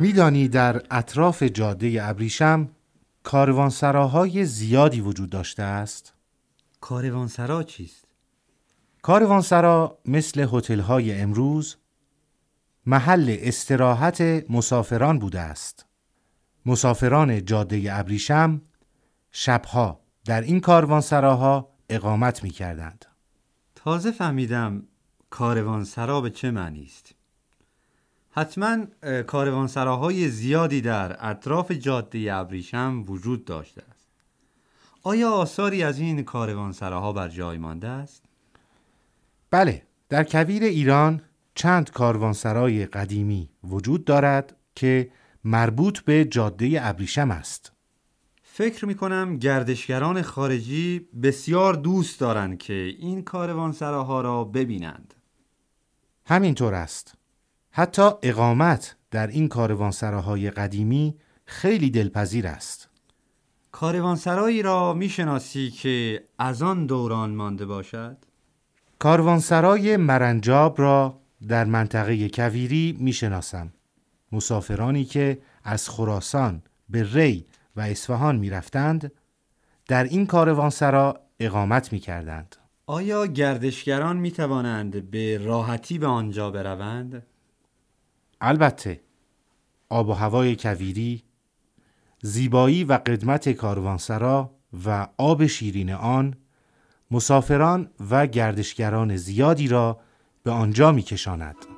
میدانی در اطراف جاده ابریشم کاروانسراهای زیادی وجود داشته است؟ کاروانسرا چیست؟ کاروانسرا مثل هتل‌های امروز محل استراحت مسافران بوده است. مسافران جاده ابریشم شبها در این کاروانسراها اقامت می کردند. تازه فهمیدم کاروانسرا به چه معنی است. حتما کاروانسراهای زیادی در اطراف جاده ابریشم وجود داشته است. آیا آثاری از این کاروانسراها بر جای مانده است؟ بله، در کویر ایران چند کاروانسرای قدیمی وجود دارد که مربوط به جاده ابریشم است. فکر می کنم گردشگران خارجی بسیار دوست دارند که این کاروانسراها را ببینند. همینطور است. حتی اقامت در این کاروانسراهای قدیمی خیلی دلپذیر است. کاروانسرایی را می‌شناسی که از آن دوران مانده باشد؟ کاروانسرای مرنجاب را در منطقه کویری می‌شناسم. مسافرانی که از خراسان به ری و اصفهان می‌رفتند در این کاروانسرا اقامت می‌کردند. آیا گردشگران می توانند به راحتی به آنجا بروند؟ البته آب و هوای کویری زیبایی و قدمت کاروانسرا و آب شیرین آن مسافران و گردشگران زیادی را به آنجا می کشاند.